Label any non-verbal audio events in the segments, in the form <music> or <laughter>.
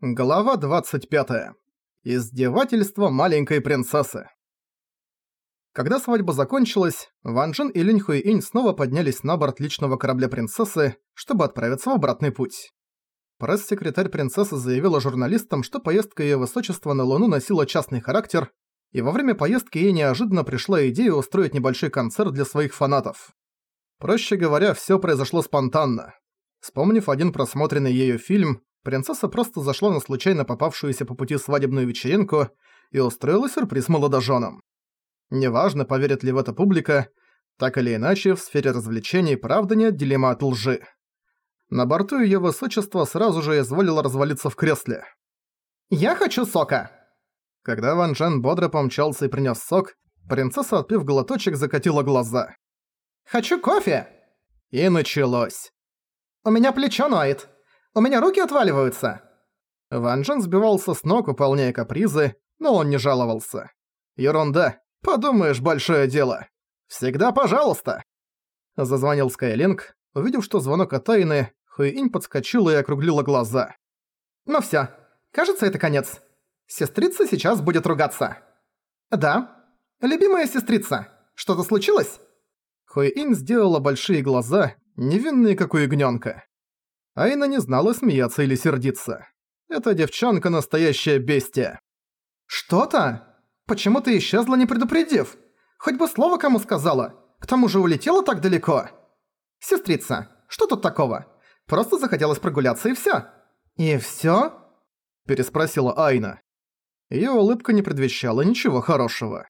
Глава 25. Издевательство маленькой принцессы. Когда свадьба закончилась, Ван Джен и Линь Хуи-инь снова поднялись на борт личного корабля принцессы, чтобы отправиться в обратный путь. Пресс-секретарь принцессы заявила журналистам, что поездка её высочества на Луну носила частный характер, и во время поездки ей неожиданно пришла идея устроить небольшой концерт для своих фанатов. Проще говоря, всё произошло спонтанно. Вспомнив один просмотренный ею фильм, принцесса просто зашла на случайно попавшуюся по пути свадебную вечеринку и устроила сюрприз молодоженам. Неважно, поверит ли в это публика, так или иначе, в сфере развлечений правда неотделима от лжи. На борту её высочество сразу же изволило развалиться в кресле. «Я хочу сока!» Когда Ван Джен бодро помчался и принёс сок, принцесса, отпив глоточек, закатила глаза. «Хочу кофе!» И началось. «У меня плечо ноет!» У меня руки отваливаются!» Ван Джен сбивался с ног, выполняя капризы, но он не жаловался. «Ерунда. Подумаешь, большое дело. Всегда пожалуйста!» Зазвонил Скайлинг. Увидев, что звонок от Тайны, Хуиинь подскочила и округлила глаза. «Ну всё. Кажется, это конец. Сестрица сейчас будет ругаться». «Да. Любимая сестрица, что-то случилось?» Хуиинь сделала большие глаза, невинные, как у ягнёнка. Айна не знала, смеяться или сердиться. Эта девчонка настоящая бестия. «Что-то? Почему ты исчезла, не предупредив? Хоть бы слово кому сказала. К тому же улетела так далеко. Сестрица, что тут такого? Просто захотелось прогуляться и всё». «И всё?» переспросила Айна. Её улыбка не предвещала ничего хорошего.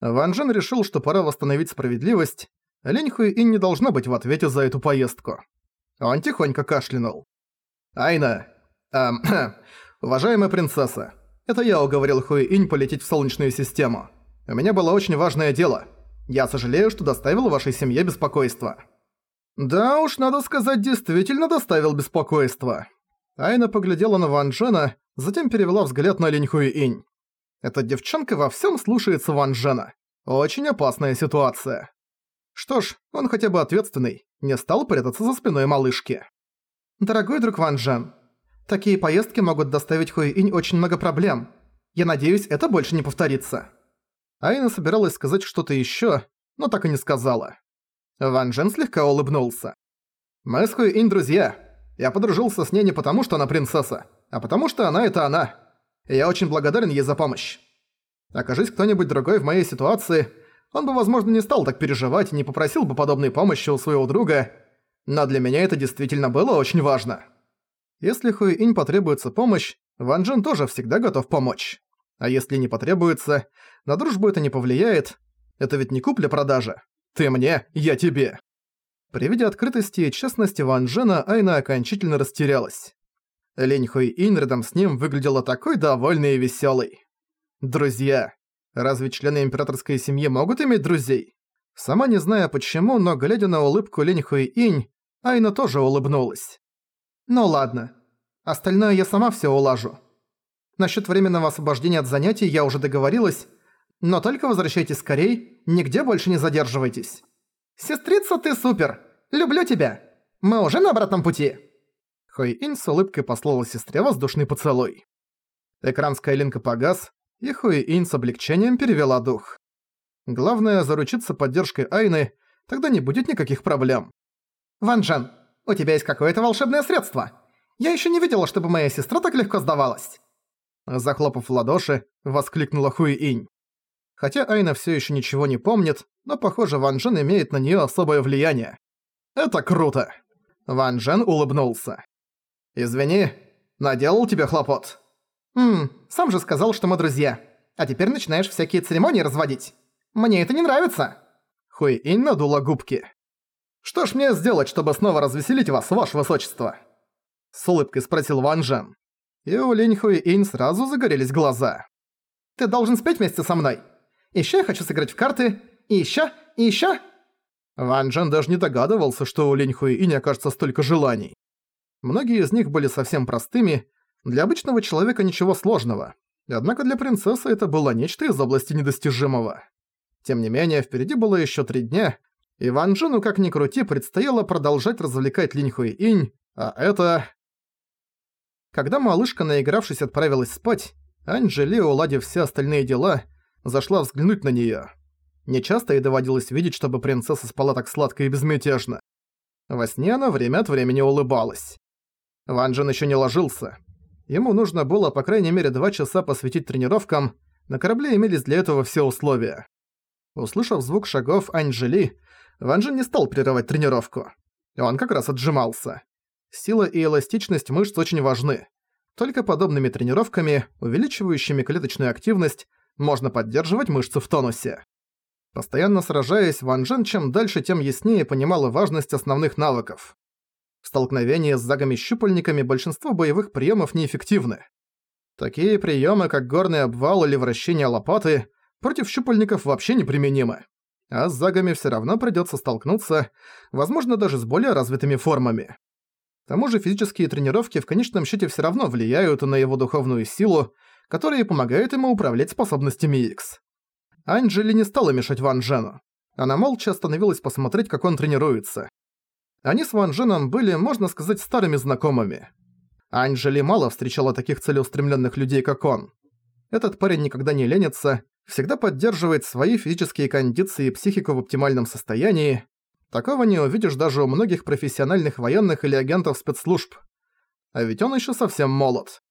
Ван Джен решил, что пора восстановить справедливость, Лень Хуи не должна быть в ответе за эту поездку. Он тихонько кашлянул. «Айна, эм, <clears throat> уважаемая принцесса, это я уговорил Хуи-Инь полететь в Солнечную систему. У меня было очень важное дело. Я сожалею, что доставил вашей семье беспокойство». «Да уж, надо сказать, действительно доставил беспокойство». Айна поглядела на Ван Джена, затем перевела взгляд на Линь Хуи-Инь. Эта девчонка во всем слушается Ван Джена. Очень опасная ситуация. Что ж, он хотя бы ответственный, не стал прятаться за спиной малышки. «Дорогой друг Ван Джен, такие поездки могут доставить Хуи-Инь очень много проблем. Я надеюсь, это больше не повторится». Айна собиралась сказать что-то ещё, но так и не сказала. Ван Джен слегка улыбнулся. «Мы с Хуи-Инь друзья. Я подружился с ней не потому, что она принцесса, а потому что она — это она. И я очень благодарен ей за помощь. Окажись кто-нибудь другой в моей ситуации, он бы, возможно, не стал так переживать и не попросил бы подобной помощи у своего друга, но для меня это действительно было очень важно. Если Хуи-Инь потребуется помощь, Ван Джен тоже всегда готов помочь. А если не потребуется, на дружбу это не повлияет. Это ведь не купля-продажа. Ты мне, я тебе. При виде открытости и честности Ван Джена Айна окончательно растерялась. Лень Хуи-Инь рядом с ним выглядела такой довольной и веселой. Друзья. Разве члены императорской семьи могут иметь друзей? Сама не зная почему, но глядя на улыбку Линь Хуи Инь, Айна тоже улыбнулась. «Ну ладно. Остальное я сама всё улажу. Насчёт временного освобождения от занятий я уже договорилась, но только возвращайтесь скорей, нигде больше не задерживайтесь. Сестрица, ты супер! Люблю тебя! Мы уже на обратном пути!» Хуи Инь с улыбкой послала сестре воздушный поцелуй. Экран Скайлинка погас, и Хуи-Инь с облегчением перевела дух. Главное заручиться поддержкой Айны, тогда не будет никаких проблем. «Ван Джен, у тебя есть какое-то волшебное средство? Я ещё не видела, чтобы моя сестра так легко сдавалась!» Захлопав в ладоши, воскликнула Хуи-Инь. Хотя Айна всё ещё ничего не помнит, но, похоже, Ван Джен имеет на неё особое влияние. «Это круто!» Ван Джен улыбнулся. «Извини, наделал тебе хлопот?» «Ммм, сам же сказал, что мы друзья. А теперь начинаешь всякие церемонии разводить. Мне это не нравится!» Хуи-Инь надула губки. «Что ж мне сделать, чтобы снова развеселить вас, ваше высочество?» С улыбкой спросил Ван Джен. И у Линь Хуи-Инь сразу загорелись глаза. «Ты должен спеть вместе со мной. Ещё я хочу сыграть в карты. И ещё, и ещё...» Ван Джен даже не догадывался, что у Линь Хуи-Инь окажется столько желаний. Многие из них были совсем простыми, для обычного человека ничего сложного. Однако для принцессы это было нечто из области недостижимого. Тем не менее, впереди было еще три дня, и Ван Джену, как ни крути, предстояло продолжать развлекать Линь Хуи Инь, а это... Когда малышка, наигравшись, отправилась спать, Анжели, уладив все остальные дела, зашла взглянуть на неё. Нечасто ей доводилось видеть, чтобы принцесса спала так сладко и безмятежно. Во сне она время от времени улыбалась. Ван Джен ещё не ложился. Ему нужно было по крайней мере два часа посвятить тренировкам, на корабле имелись для этого все условия. Услышав звук шагов Анжели, Ван Джен не стал прерывать тренировку. Он как раз отжимался. Сила и эластичность мышц очень важны. Только подобными тренировками, увеличивающими клеточную активность, можно поддерживать мышцы в тонусе. Постоянно сражаясь, Ван Джен чем дальше, тем яснее понимала важность основных навыков. В столкновении с загами-щупальниками большинство боевых приемов неэффективны. Такие приемы, как горный обвал или вращение лопаты, против щупальников вообще неприменимы. А с загами все равно придется столкнуться, возможно, даже с более развитыми формами. К тому же физические тренировки в конечном счете все равно влияют на его духовную силу, которая помогает ему управлять способностями X. Анджели не стала мешать Ван Джену. Она молча остановилась посмотреть, как он тренируется. Они с Ван Дженом были, можно сказать, старыми знакомыми. Анджели мало встречала таких целеустремленных людей, как он. Этот парень никогда не ленится, всегда поддерживает свои физические кондиции и психику в оптимальном состоянии. Такого не увидишь даже у многих профессиональных военных или агентов спецслужб. А ведь он еще совсем молод.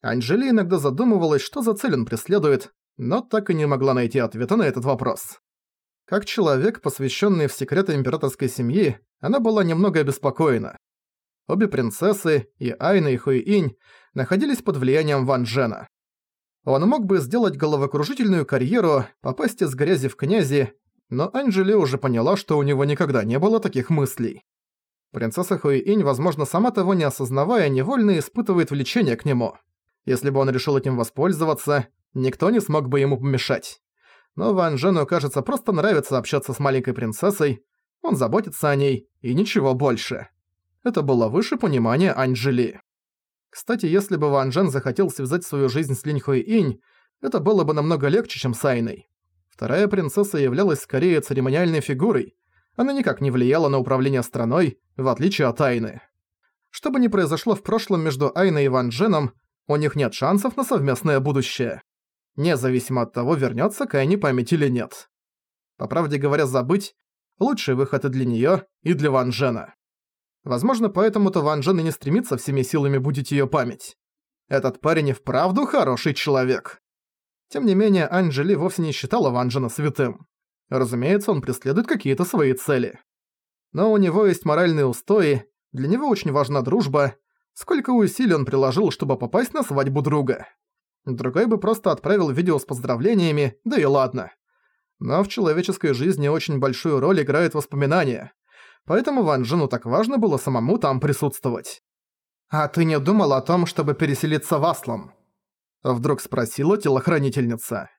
Анжели иногда задумывалась, что за цель он преследует, но так и не могла найти ответа на этот вопрос. Как человек, посвященный в секреты императорской семьи, она была немного обеспокоена. Обе принцессы, и Айна, и Хуиинь, находились под влиянием Ван Джена. Он мог бы сделать головокружительную карьеру, попасть из грязи в князи, но Анжели уже поняла, что у него никогда не было таких мыслей. Принцесса Хуиинь, возможно, сама того не осознавая, невольно испытывает влечение к нему. Если бы он решил этим воспользоваться, никто не смог бы ему помешать. Но Ван Джену, кажется, просто нравится общаться с маленькой принцессой, он заботится о ней, и ничего больше. Это было выше понимания Анжели. Кстати, если бы Ван Джен захотел связать свою жизнь с Линь Хуэй Инь, это было бы намного легче, чем с Айной. Вторая принцесса являлась скорее церемониальной фигурой. Она никак не влияла на управление страной, в отличие от Айны. Что бы ни произошло в прошлом между Айной и Ван Дженом, у них нет шансов на совместное будущее. Независимо от того, вернется к Айне память или нет. По правде говоря, забыть – лучший выход и для нее, и для Ван Джена. Возможно, поэтому-то Ван Джен и не стремится всеми силами будить её память. Этот парень и вправду хороший человек. Тем не менее, Анджели вовсе не считала Ван Джена святым. Разумеется, он преследует какие-то свои цели. Но у него есть моральные устои, для него очень важна дружба, сколько усилий он приложил, чтобы попасть на свадьбу друга. Другой бы просто отправил видео с поздравлениями, да и ладно. Но в человеческой жизни очень большую роль играют воспоминания поэтому Ван Джену так важно было самому там присутствовать. «А ты не думал о том, чтобы переселиться в Аслом?» Вдруг спросила телохранительница.